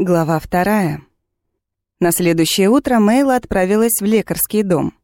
Глава вторая. На следующее утро Мейла отправилась в лекарский дом.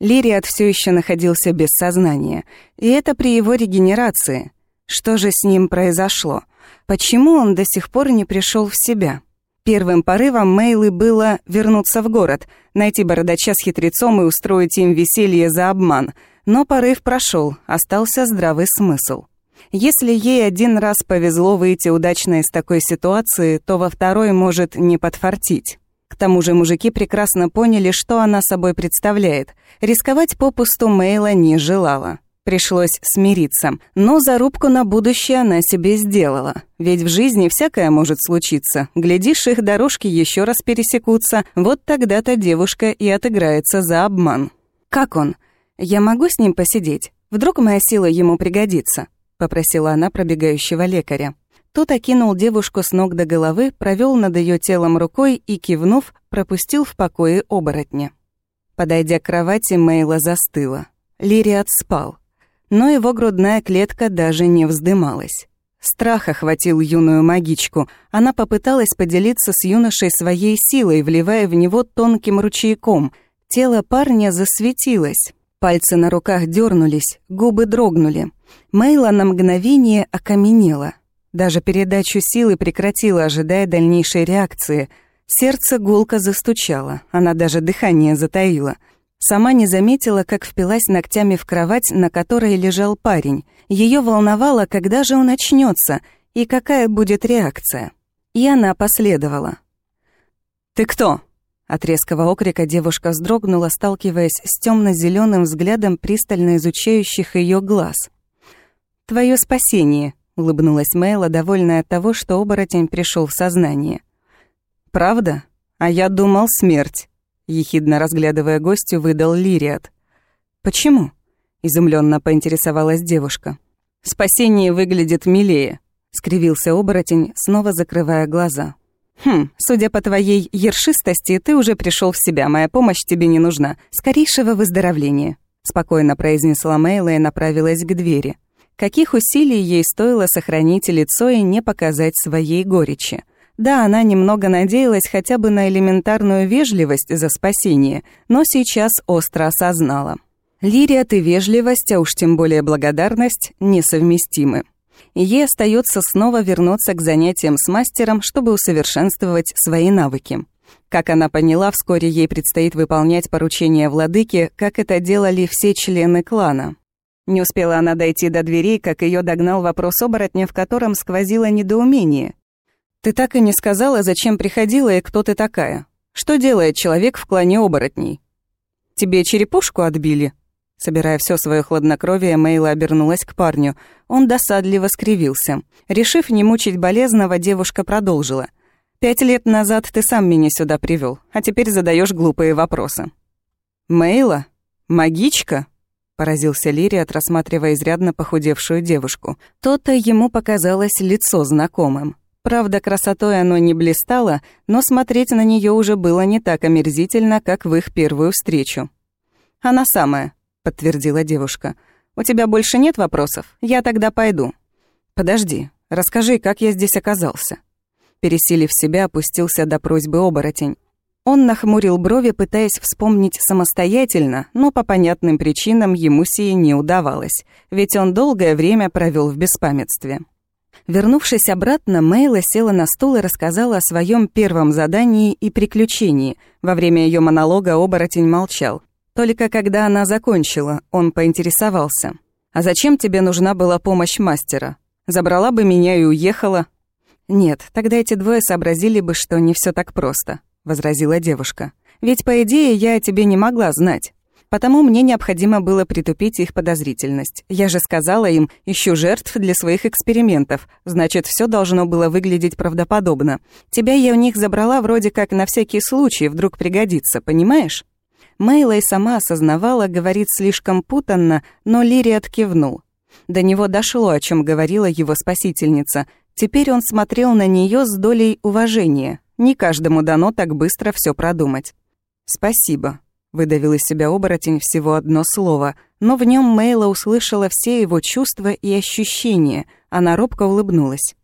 Лириат все еще находился без сознания, и это при его регенерации. Что же с ним произошло? Почему он до сих пор не пришел в себя? Первым порывом Мейлы было вернуться в город, найти бородача с хитрецом и устроить им веселье за обман. Но порыв прошел, остался здравый смысл. Если ей один раз повезло выйти удачно из такой ситуации, то во второй может не подфартить. К тому же мужики прекрасно поняли, что она собой представляет. Рисковать попусту Мейла не желала. Пришлось смириться. Но зарубку на будущее она себе сделала. Ведь в жизни всякое может случиться. Глядишь, их дорожки еще раз пересекутся. Вот тогда-то девушка и отыграется за обман. «Как он? Я могу с ним посидеть? Вдруг моя сила ему пригодится?» Попросила она пробегающего лекаря. Тот окинул девушку с ног до головы, провел над ее телом рукой и, кивнув, пропустил в покое оборотня. Подойдя к кровати, Мейла застыла. Лириат спал, но его грудная клетка даже не вздымалась. Страх охватил юную магичку. Она попыталась поделиться с юношей своей силой, вливая в него тонким ручейком. Тело парня засветилось. Пальцы на руках дернулись, губы дрогнули. Мейла на мгновение окаменела. Даже передачу силы прекратила, ожидая дальнейшей реакции. Сердце гулко застучало, она даже дыхание затаила. Сама не заметила, как впилась ногтями в кровать, на которой лежал парень. Ее волновало, когда же он очнется и какая будет реакция. И она последовала. «Ты кто?» От резкого окрика девушка вздрогнула, сталкиваясь с темно зеленым взглядом пристально изучающих ее глаз — «Твое спасение», — улыбнулась Мэйла, довольная от того, что оборотень пришел в сознание. «Правда? А я думал, смерть», — ехидно разглядывая гостю, выдал Лириат. «Почему?» — изумленно поинтересовалась девушка. «Спасение выглядит милее», — скривился оборотень, снова закрывая глаза. «Хм, судя по твоей ершистости, ты уже пришел в себя, моя помощь тебе не нужна. Скорейшего выздоровления», — спокойно произнесла Мейла и направилась к двери. Каких усилий ей стоило сохранить лицо и не показать своей горечи. Да, она немного надеялась хотя бы на элементарную вежливость за спасение, но сейчас остро осознала. Лириат и вежливость, а уж тем более благодарность, несовместимы. Ей остается снова вернуться к занятиям с мастером, чтобы усовершенствовать свои навыки. Как она поняла, вскоре ей предстоит выполнять поручения владыки, как это делали все члены клана. Не успела она дойти до дверей, как ее догнал вопрос оборотня, в котором сквозило недоумение. «Ты так и не сказала, зачем приходила и кто ты такая? Что делает человек в клане оборотней? Тебе черепушку отбили?» Собирая все свое хладнокровие, Мейла обернулась к парню. Он досадливо скривился. Решив не мучить болезного, девушка продолжила. «Пять лет назад ты сам меня сюда привел, а теперь задаешь глупые вопросы». «Мейла? Магичка?» Поразился Лириат, рассматривая изрядно похудевшую девушку. То-то ему показалось лицо знакомым. Правда, красотой оно не блистало, но смотреть на нее уже было не так омерзительно, как в их первую встречу. «Она самая», — подтвердила девушка. «У тебя больше нет вопросов? Я тогда пойду». «Подожди, расскажи, как я здесь оказался». Пересилив себя, опустился до просьбы оборотень. Он нахмурил брови, пытаясь вспомнить самостоятельно, но по понятным причинам ему сие не удавалось, ведь он долгое время провел в беспамятстве. Вернувшись обратно, Мейла села на стул и рассказала о своем первом задании и приключении. Во время ее монолога оборотень молчал. Только когда она закончила, он поинтересовался. «А зачем тебе нужна была помощь мастера? Забрала бы меня и уехала?» Нет, тогда эти двое сообразили бы, что не все так просто. — возразила девушка. «Ведь, по идее, я о тебе не могла знать. Потому мне необходимо было притупить их подозрительность. Я же сказала им, ищу жертв для своих экспериментов, значит, все должно было выглядеть правдоподобно. Тебя я у них забрала вроде как на всякий случай, вдруг пригодится, понимаешь?» Мейла и сама осознавала, говорит слишком путанно, но Лири откивнул. До него дошло, о чем говорила его спасительница. Теперь он смотрел на нее с долей уважения, не каждому дано так быстро все продумать. «Спасибо», — выдавил из себя оборотень всего одно слово, но в нем Мейла услышала все его чувства и ощущения, она робко улыбнулась.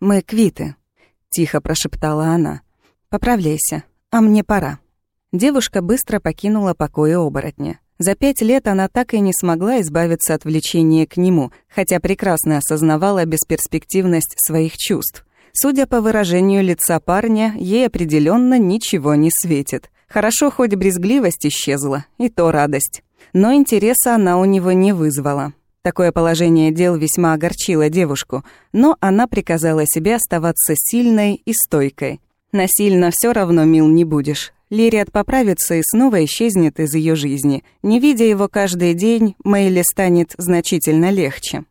«Мы квиты. тихо прошептала она. «Поправляйся, а мне пора». Девушка быстро покинула покои оборотня. За пять лет она так и не смогла избавиться от влечения к нему, хотя прекрасно осознавала бесперспективность своих чувств. Судя по выражению лица парня, ей определенно ничего не светит. Хорошо, хоть брезгливость исчезла, и то радость. Но интереса она у него не вызвала. Такое положение дел весьма огорчило девушку, но она приказала себе оставаться сильной и стойкой. Насильно все равно мил не будешь. Лириат поправится и снова исчезнет из ее жизни. Не видя его каждый день, Мэйли станет значительно легче.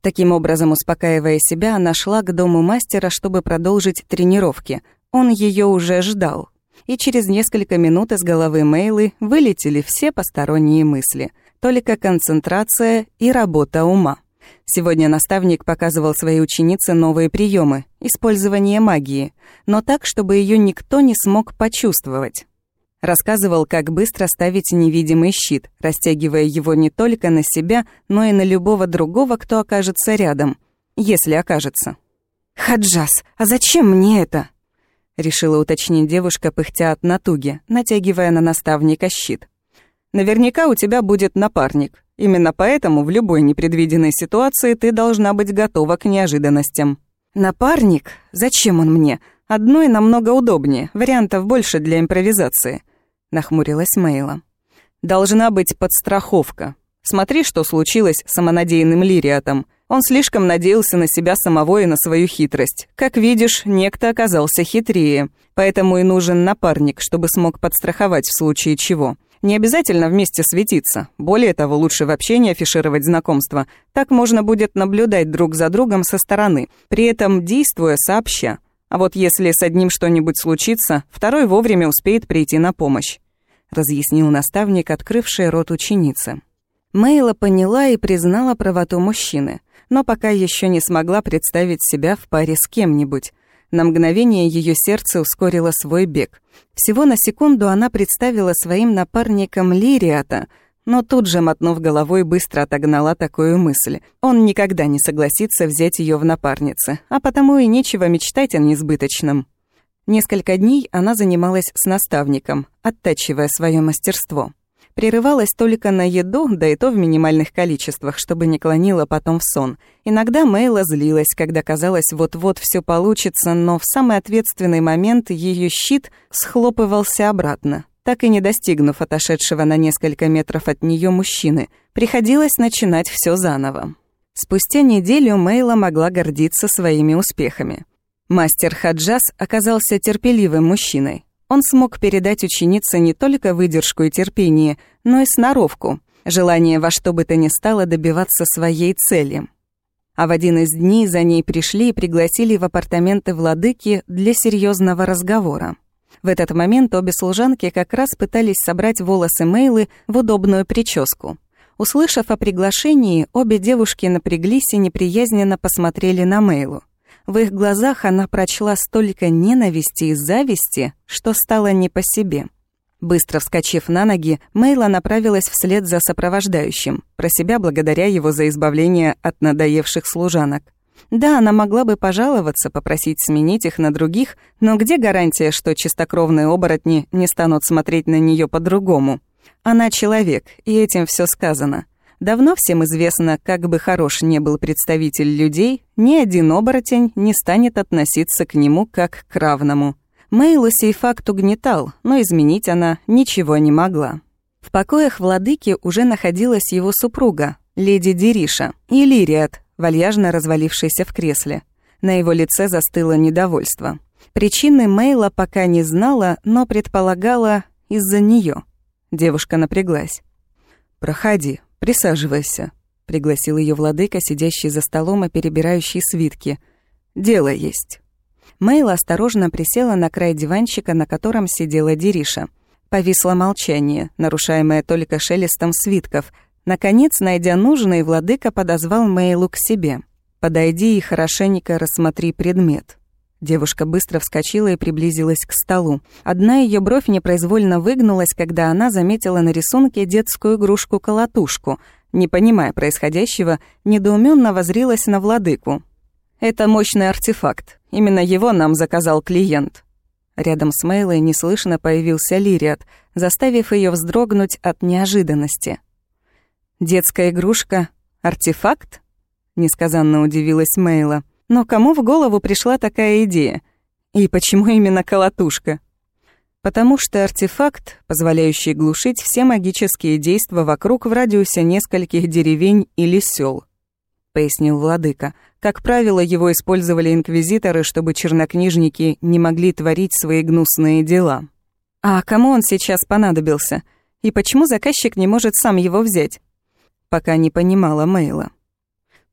Таким образом, успокаивая себя, она шла к дому мастера, чтобы продолжить тренировки. Он ее уже ждал. И через несколько минут из головы Мейлы вылетели все посторонние мысли. Только концентрация и работа ума. Сегодня наставник показывал своей ученице новые приемы, использование магии, но так, чтобы ее никто не смог почувствовать. Рассказывал, как быстро ставить невидимый щит, растягивая его не только на себя, но и на любого другого, кто окажется рядом, если окажется. «Хаджас, а зачем мне это?» Решила уточнить девушка, пыхтя от натуги, натягивая на наставника щит. «Наверняка у тебя будет напарник, Именно поэтому в любой непредвиденной ситуации ты должна быть готова к неожиданностям. Напарник? Зачем он мне? Одной намного удобнее, вариантов больше для импровизации. Нахмурилась Мейла. Должна быть подстраховка. Смотри, что случилось с самонадеянным Лириатом. Он слишком надеялся на себя самого и на свою хитрость. Как видишь, некто оказался хитрее, поэтому и нужен напарник, чтобы смог подстраховать в случае чего. Не обязательно вместе светиться. Более того, лучше вообще не афишировать знакомство. Так можно будет наблюдать друг за другом со стороны, при этом действуя сообща. А вот если с одним что-нибудь случится, второй вовремя успеет прийти на помощь», — разъяснил наставник, открывший рот ученицы. Мейла поняла и признала правоту мужчины, но пока еще не смогла представить себя в паре с кем-нибудь. На мгновение ее сердце ускорило свой бег. Всего на секунду она представила своим напарником Лириата, но тут же, мотнув головой, быстро отогнала такую мысль. Он никогда не согласится взять ее в напарницы, а потому и нечего мечтать о несбыточном. Несколько дней она занималась с наставником, оттачивая свое мастерство. Прерывалась только на еду, да и то в минимальных количествах, чтобы не клонила потом в сон. Иногда Мейла злилась, когда казалось, вот-вот все получится, но в самый ответственный момент ее щит схлопывался обратно, так и не достигнув отошедшего на несколько метров от нее мужчины. Приходилось начинать все заново. Спустя неделю Мейла могла гордиться своими успехами. Мастер Хаджас оказался терпеливым мужчиной. Он смог передать ученице не только выдержку и терпение, но и сноровку, желание во что бы то ни стало добиваться своей цели. А в один из дней за ней пришли и пригласили в апартаменты владыки для серьезного разговора. В этот момент обе служанки как раз пытались собрать волосы Мейлы в удобную прическу. Услышав о приглашении, обе девушки напряглись и неприязненно посмотрели на Мейлу. В их глазах она прочла столько ненависти и зависти, что стало не по себе. Быстро вскочив на ноги, Мейла направилась вслед за сопровождающим, про себя благодаря его за избавление от надоевших служанок. Да, она могла бы пожаловаться, попросить сменить их на других, но где гарантия, что чистокровные оборотни не станут смотреть на нее по-другому? Она человек, и этим все сказано. Давно всем известно, как бы хорош не был представитель людей, ни один оборотень не станет относиться к нему как к равному. Мейлу сей факт угнетал, но изменить она ничего не могла. В покоях владыки уже находилась его супруга, леди Дириша, и Лириат, вальяжно развалившийся в кресле. На его лице застыло недовольство. Причины Мейла пока не знала, но предполагала из-за нее. Девушка напряглась. «Проходи», «Присаживайся», — пригласил ее владыка, сидящий за столом и перебирающий свитки. «Дело есть». Мейла осторожно присела на край диванчика, на котором сидела Дириша. Повисло молчание, нарушаемое только шелестом свитков. Наконец, найдя нужный, владыка подозвал Мейлу к себе. «Подойди и хорошенько рассмотри предмет». Девушка быстро вскочила и приблизилась к столу. Одна ее бровь непроизвольно выгнулась, когда она заметила на рисунке детскую игрушку-колотушку. Не понимая происходящего, недоуменно возрилась на владыку. Это мощный артефакт. Именно его нам заказал клиент». Рядом с Мейлой неслышно появился Лириат, заставив ее вздрогнуть от неожиданности. «Детская игрушка? Артефакт?» — несказанно удивилась Мейла. «Но кому в голову пришла такая идея? И почему именно колотушка?» «Потому что артефакт, позволяющий глушить все магические действия вокруг в радиусе нескольких деревень или сел», — пояснил владыка. «Как правило, его использовали инквизиторы, чтобы чернокнижники не могли творить свои гнусные дела». «А кому он сейчас понадобился? И почему заказчик не может сам его взять?» Пока не понимала Мейла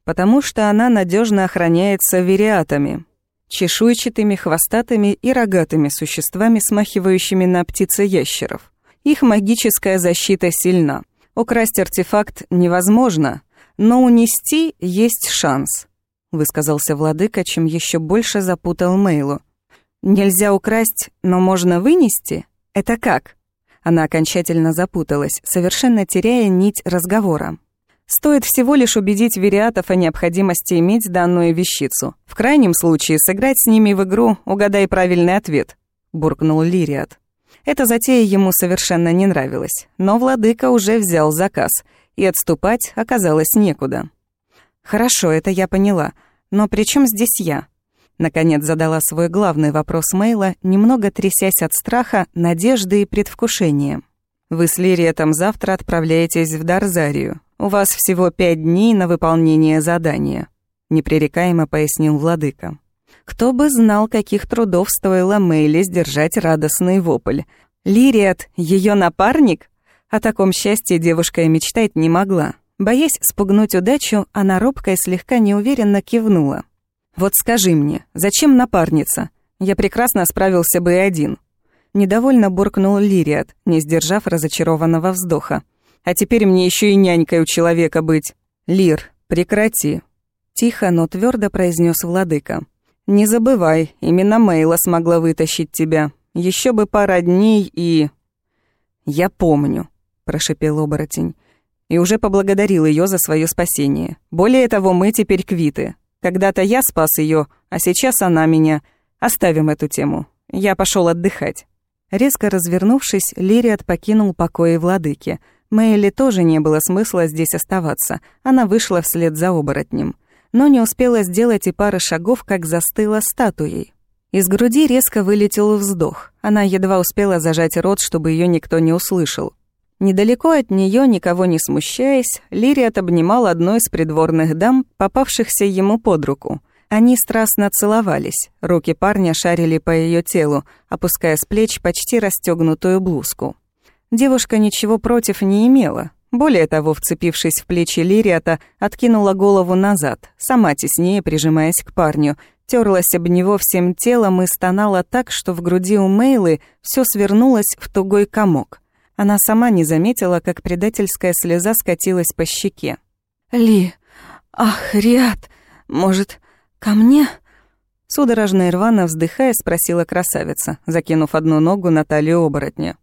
потому что она надежно охраняется вериатами, чешуйчатыми, хвостатыми и рогатыми существами, смахивающими на птицеящеров. Их магическая защита сильна. Украсть артефакт невозможно, но унести есть шанс, высказался владыка, чем еще больше запутал Мейлу. Нельзя украсть, но можно вынести? Это как? Она окончательно запуталась, совершенно теряя нить разговора. Стоит всего лишь убедить вериатов о необходимости иметь данную вещицу. В крайнем случае сыграть с ними в игру «Угадай правильный ответ», — буркнул Лириат. Эта затея ему совершенно не нравилась, но владыка уже взял заказ, и отступать оказалось некуда. «Хорошо, это я поняла, но при чем здесь я?» Наконец задала свой главный вопрос Мейла, немного трясясь от страха, надежды и предвкушения. «Вы с Лириетом завтра отправляетесь в Дарзарию. «У вас всего пять дней на выполнение задания», — непререкаемо пояснил владыка. Кто бы знал, каких трудов стоило Мэйли сдержать радостный вопль. Лириат — ее напарник? О таком счастье девушка и мечтать не могла. Боясь спугнуть удачу, она робко и слегка неуверенно кивнула. «Вот скажи мне, зачем напарница? Я прекрасно справился бы и один». Недовольно буркнул Лириат, не сдержав разочарованного вздоха. А теперь мне еще и нянькой у человека быть. Лир, прекрати. Тихо, но твердо произнес владыка. Не забывай, именно Мейла смогла вытащить тебя. Еще бы пара дней и... Я помню, прошипел оборотень. И уже поблагодарил ее за свое спасение. Более того, мы теперь квиты. Когда-то я спас ее, а сейчас она меня. Оставим эту тему. Я пошел отдыхать. Резко развернувшись, Лириат покинул покои владыки, Мэйли тоже не было смысла здесь оставаться. Она вышла вслед за оборотнем. Но не успела сделать и пары шагов, как застыла статуей. Из груди резко вылетел вздох. Она едва успела зажать рот, чтобы ее никто не услышал. Недалеко от нее, никого не смущаясь, Лириат обнимал одну из придворных дам, попавшихся ему под руку. Они страстно целовались. Руки парня шарили по ее телу, опуская с плеч почти расстегнутую блузку. Девушка ничего против не имела. Более того, вцепившись в плечи Лириата, откинула голову назад, сама теснее прижимаясь к парню, терлась об него всем телом и стонала так, что в груди у Мейлы все свернулось в тугой комок. Она сама не заметила, как предательская слеза скатилась по щеке. «Ли, ах, Риат, может, ко мне?» Судорожно и вздыхая, спросила красавица, закинув одну ногу на талию оборотня.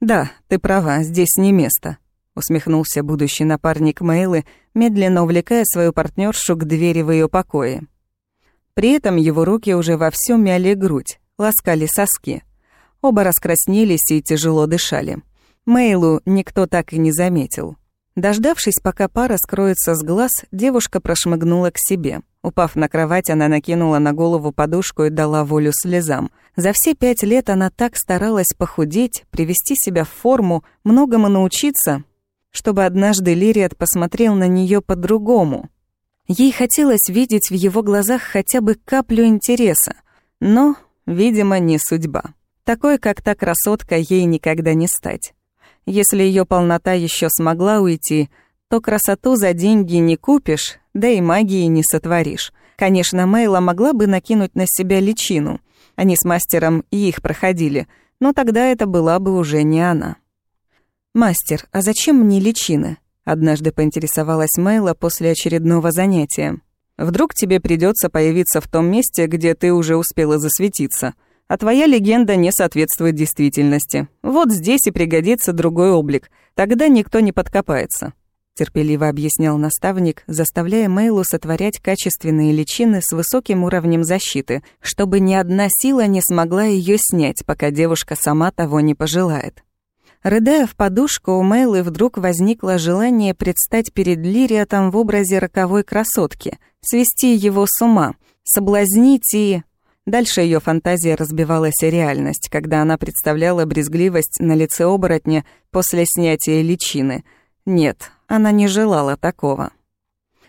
«Да, ты права, здесь не место», — усмехнулся будущий напарник Мейлы, медленно увлекая свою партнершу к двери в ее покое. При этом его руки уже вовсю мяли грудь, ласкали соски. Оба раскраснелись и тяжело дышали. Мейлу никто так и не заметил. Дождавшись, пока пара скроется с глаз, девушка прошмыгнула к себе. Упав на кровать, она накинула на голову подушку и дала волю слезам. За все пять лет она так старалась похудеть, привести себя в форму, многому научиться, чтобы однажды Лириат посмотрел на нее по-другому. Ей хотелось видеть в его глазах хотя бы каплю интереса, но, видимо, не судьба. Такой, как та красотка, ей никогда не стать. Если ее полнота еще смогла уйти, то красоту за деньги не купишь, да и магии не сотворишь. Конечно, Мейла могла бы накинуть на себя личину. Они с мастером и их проходили, но тогда это была бы уже не она. «Мастер, а зачем мне личины?» Однажды поинтересовалась Мейла после очередного занятия. «Вдруг тебе придется появиться в том месте, где ты уже успела засветиться», а твоя легенда не соответствует действительности. Вот здесь и пригодится другой облик, тогда никто не подкопается». Терпеливо объяснял наставник, заставляя Мейлу сотворять качественные личины с высоким уровнем защиты, чтобы ни одна сила не смогла ее снять, пока девушка сама того не пожелает. Рыдая в подушку, у Мейлы вдруг возникло желание предстать перед Лириатом в образе роковой красотки, свести его с ума, соблазнить и... Дальше ее фантазия разбивалась о реальность, когда она представляла брезгливость на лице оборотня после снятия личины. Нет, она не желала такого.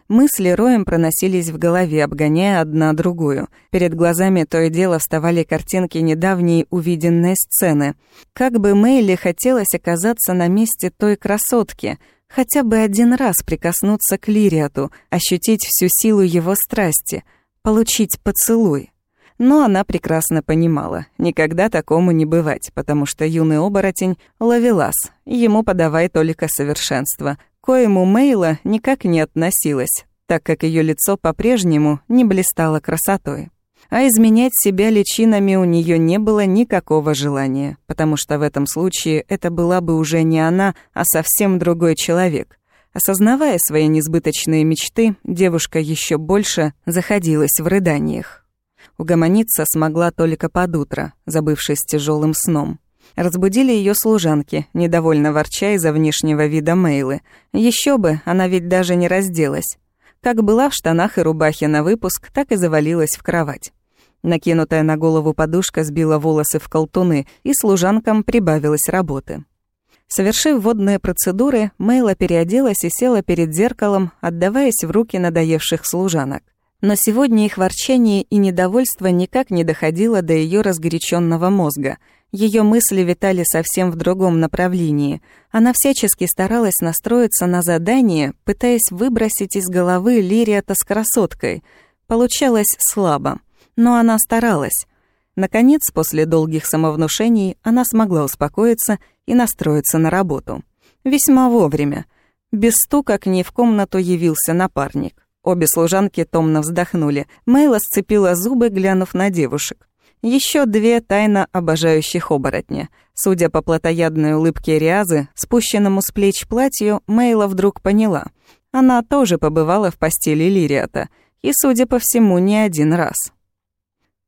Мысли роем проносились в голове, обгоняя одна другую. Перед глазами то и дело вставали картинки недавней увиденной сцены. Как бы Мэйли хотелось оказаться на месте той красотки, хотя бы один раз прикоснуться к Лириату, ощутить всю силу его страсти, получить поцелуй. Но она прекрасно понимала, никогда такому не бывать, потому что юный оборотень — ловелас, ему подавай только совершенство, коему Мейла никак не относилась, так как ее лицо по-прежнему не блистало красотой. А изменять себя личинами у нее не было никакого желания, потому что в этом случае это была бы уже не она, а совсем другой человек. Осознавая свои несбыточные мечты, девушка еще больше заходилась в рыданиях. Угомониться смогла только под утро, забывшись тяжелым сном. Разбудили ее служанки, недовольно ворча из-за внешнего вида Мейлы. Еще бы, она ведь даже не разделась. Как была в штанах и рубахе на выпуск, так и завалилась в кровать. Накинутая на голову подушка сбила волосы в колтуны, и служанкам прибавилось работы. Совершив водные процедуры, Мейла переоделась и села перед зеркалом, отдаваясь в руки надоевших служанок. Но сегодня их ворчание и недовольство никак не доходило до ее разгоряченного мозга. Ее мысли витали совсем в другом направлении. Она всячески старалась настроиться на задание, пытаясь выбросить из головы Лириата с красоткой. Получалось слабо. Но она старалась. Наконец, после долгих самовнушений, она смогла успокоиться и настроиться на работу. Весьма вовремя. Без стука к ней в комнату явился напарник. Обе служанки томно вздохнули. Мейла сцепила зубы, глянув на девушек. Еще две тайно обожающих оборотня. Судя по плотоядной улыбке Риазы, спущенному с плеч платью, Мейла вдруг поняла. Она тоже побывала в постели Лириата. И, судя по всему, не один раз.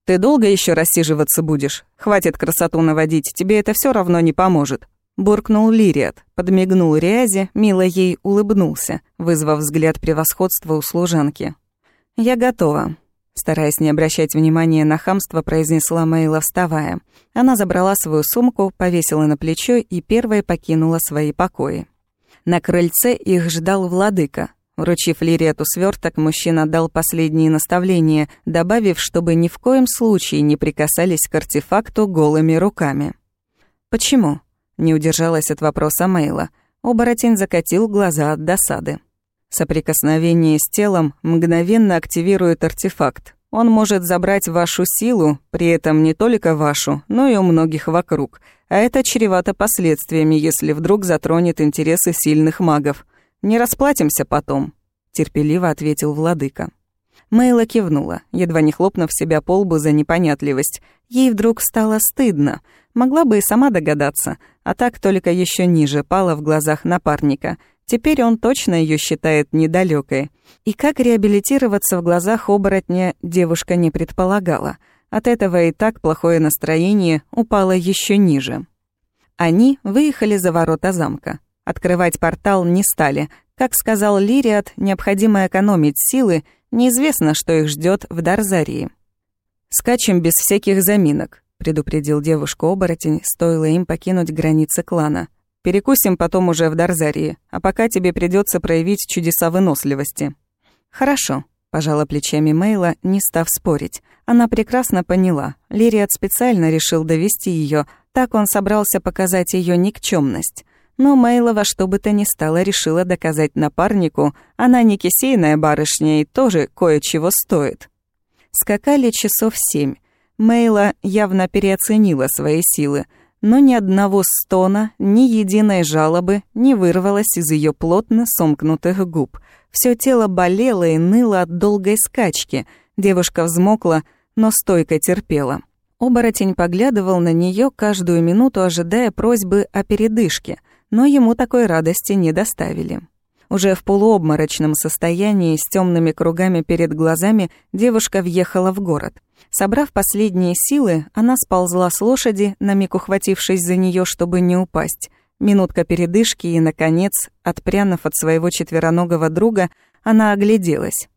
«Ты долго еще рассиживаться будешь? Хватит красоту наводить, тебе это все равно не поможет», буркнул Лириат, подмигнул Рязе, мило ей улыбнулся, вызвав взгляд превосходства у служанки. «Я готова», стараясь не обращать внимания на хамство, произнесла Мейла, вставая. Она забрала свою сумку, повесила на плечо и первая покинула свои покои. На крыльце их ждал владыка. Вручив Лириату сверток, мужчина дал последние наставления, добавив, чтобы ни в коем случае не прикасались к артефакту голыми руками. «Почему?» Не удержалась от вопроса Мейла. Оборотень закатил глаза от досады. Соприкосновение с телом мгновенно активирует артефакт. Он может забрать вашу силу, при этом не только вашу, но и у многих вокруг. А это чревато последствиями, если вдруг затронет интересы сильных магов. Не расплатимся потом, терпеливо ответил владыка. Мейла кивнула, едва не хлопнув себя по лбу за непонятливость. Ей вдруг стало стыдно. Могла бы и сама догадаться, а так только еще ниже пала в глазах напарника. Теперь он точно ее считает недалекой. И как реабилитироваться в глазах оборотня девушка не предполагала. От этого и так плохое настроение упало еще ниже. Они выехали за ворота замка. Открывать портал не стали. Как сказал Лириат, необходимо экономить силы, неизвестно, что их ждет в Дарзарии. «Скачем без всяких заминок», — предупредил девушку-оборотень, стоило им покинуть границы клана. «Перекусим потом уже в Дарзарии, а пока тебе придется проявить чудеса выносливости». «Хорошо», — пожала плечами Мейла, не став спорить. Она прекрасно поняла. Лириат специально решил довести ее, так он собрался показать ее никчемность. Но Мейла во что бы то ни стало решила доказать напарнику, она не кисейная барышня и тоже кое-чего стоит. Скакали часов семь. Мейла явно переоценила свои силы, но ни одного стона, ни единой жалобы не вырвалось из ее плотно сомкнутых губ. Все тело болело и ныло от долгой скачки. Девушка взмокла, но стойко терпела. Оборотень поглядывал на нее каждую минуту, ожидая просьбы о передышке, но ему такой радости не доставили. Уже в полуобморочном состоянии, с темными кругами перед глазами, девушка въехала в город. Собрав последние силы, она сползла с лошади, на миг ухватившись за нее, чтобы не упасть. Минутка передышки и, наконец, отпрянув от своего четвероногого друга, она огляделась.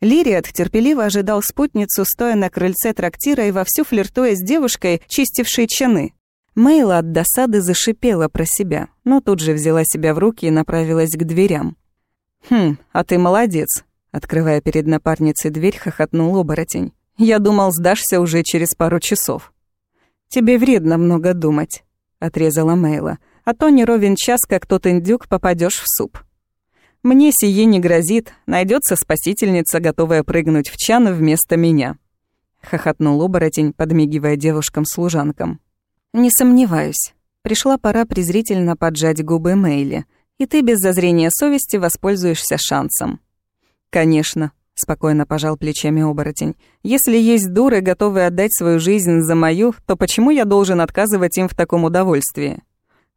Лириат терпеливо ожидал спутницу, стоя на крыльце трактира и вовсю флиртуя с девушкой, чистившей чаны. Мейла от досады зашипела про себя, но тут же взяла себя в руки и направилась к дверям. «Хм, а ты молодец», — открывая перед напарницей дверь, хохотнул оборотень. «Я думал, сдашься уже через пару часов». «Тебе вредно много думать», — отрезала Мейла, «а то не ровен час, как тот индюк, попадешь в суп». Мне сие не грозит, найдется спасительница, готовая прыгнуть в чан вместо меня. Хохотнул оборотень, подмигивая девушкам-служанкам. Не сомневаюсь. Пришла пора презрительно поджать губы Мэйли, и ты без зазрения совести воспользуешься шансом. Конечно, спокойно пожал плечами оборотень. Если есть дуры, готовые отдать свою жизнь за мою, то почему я должен отказывать им в таком удовольствии?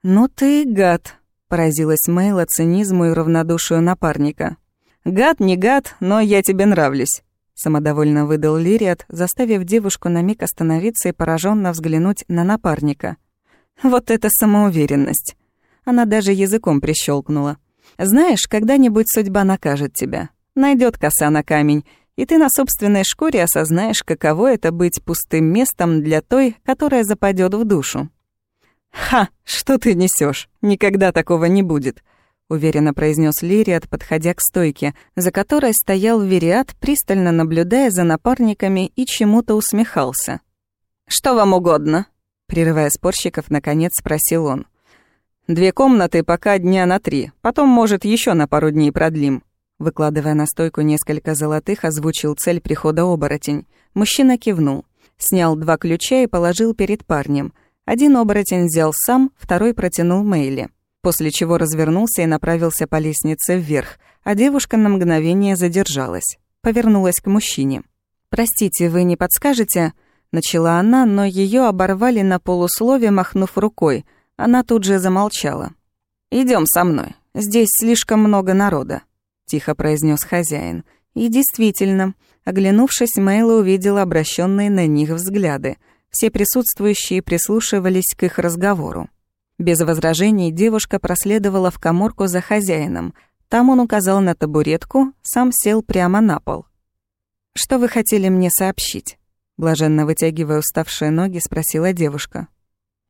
Ну ты гад, Поразилась Мэйла цинизму и равнодушию напарника. «Гад, не гад, но я тебе нравлюсь», — самодовольно выдал Лириат, заставив девушку на миг остановиться и пораженно взглянуть на напарника. «Вот это самоуверенность!» Она даже языком прищелкнула. «Знаешь, когда-нибудь судьба накажет тебя. Найдет коса на камень, и ты на собственной шкуре осознаешь, каково это быть пустым местом для той, которая западет в душу. «Ха, что ты несешь? Никогда такого не будет», — уверенно произнес Лириат, подходя к стойке, за которой стоял Вериат, пристально наблюдая за напарниками и чему-то усмехался. «Что вам угодно?» — прерывая спорщиков, наконец спросил он. «Две комнаты пока дня на три, потом, может, еще на пару дней продлим». Выкладывая на стойку несколько золотых, озвучил цель прихода оборотень. Мужчина кивнул, снял два ключа и положил перед парнем — один оборотень взял сам, второй протянул Мэйли. После чего развернулся и направился по лестнице вверх, а девушка на мгновение задержалась. Повернулась к мужчине. «Простите, вы не подскажете?» Начала она, но ее оборвали на полуслове, махнув рукой. Она тут же замолчала. Идем со мной. Здесь слишком много народа», — тихо произнес хозяин. И действительно, оглянувшись, Мэйла увидела обращенные на них взгляды — все присутствующие прислушивались к их разговору. Без возражений девушка проследовала в коморку за хозяином. Там он указал на табуретку, сам сел прямо на пол. «Что вы хотели мне сообщить?» Блаженно вытягивая уставшие ноги, спросила девушка.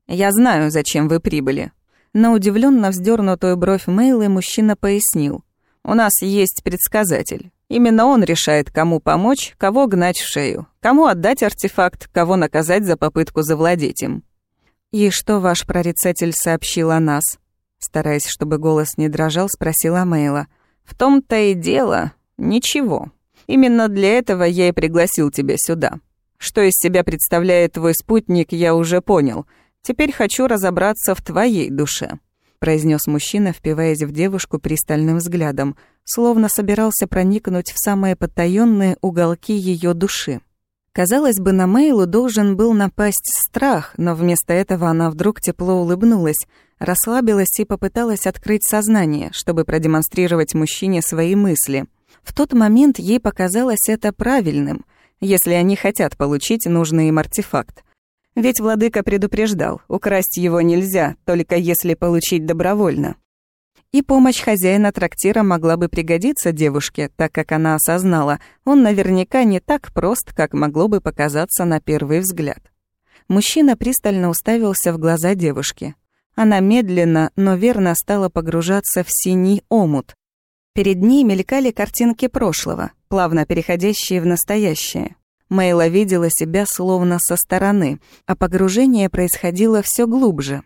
«Я знаю, зачем вы прибыли». На удивленно вздернутую бровь Мейлы мужчина пояснил. «У нас есть предсказатель. Именно он решает, кому помочь, кого гнать в шею, кому отдать артефакт, кого наказать за попытку завладеть им. «И что ваш прорицатель сообщил о нас?» Стараясь, чтобы голос не дрожал, спросила Мейла. «В том-то и дело. Ничего. Именно для этого я и пригласил тебя сюда. Что из себя представляет твой спутник, я уже понял. Теперь хочу разобраться в твоей душе» произнес мужчина, впиваясь в девушку пристальным взглядом, словно собирался проникнуть в самые потаенные уголки ее души. Казалось бы, на Мейлу должен был напасть страх, но вместо этого она вдруг тепло улыбнулась, расслабилась и попыталась открыть сознание, чтобы продемонстрировать мужчине свои мысли. В тот момент ей показалось это правильным, если они хотят получить нужный им артефакт. Ведь владыка предупреждал, украсть его нельзя, только если получить добровольно. И помощь хозяина трактира могла бы пригодиться девушке, так как она осознала, он наверняка не так прост, как могло бы показаться на первый взгляд. Мужчина пристально уставился в глаза девушки. Она медленно, но верно стала погружаться в синий омут. Перед ней мелькали картинки прошлого, плавно переходящие в настоящее. Мейла видела себя словно со стороны, а погружение происходило все глубже.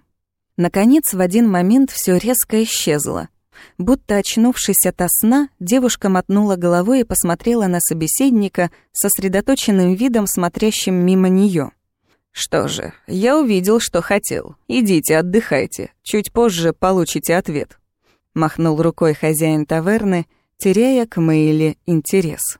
Наконец, в один момент все резко исчезло. Будто очнувшись ото сна, девушка мотнула головой и посмотрела на собеседника сосредоточенным видом, смотрящим мимо нее. «Что же, я увидел, что хотел. Идите, отдыхайте. Чуть позже получите ответ». Махнул рукой хозяин таверны, теряя к Мэйле интерес.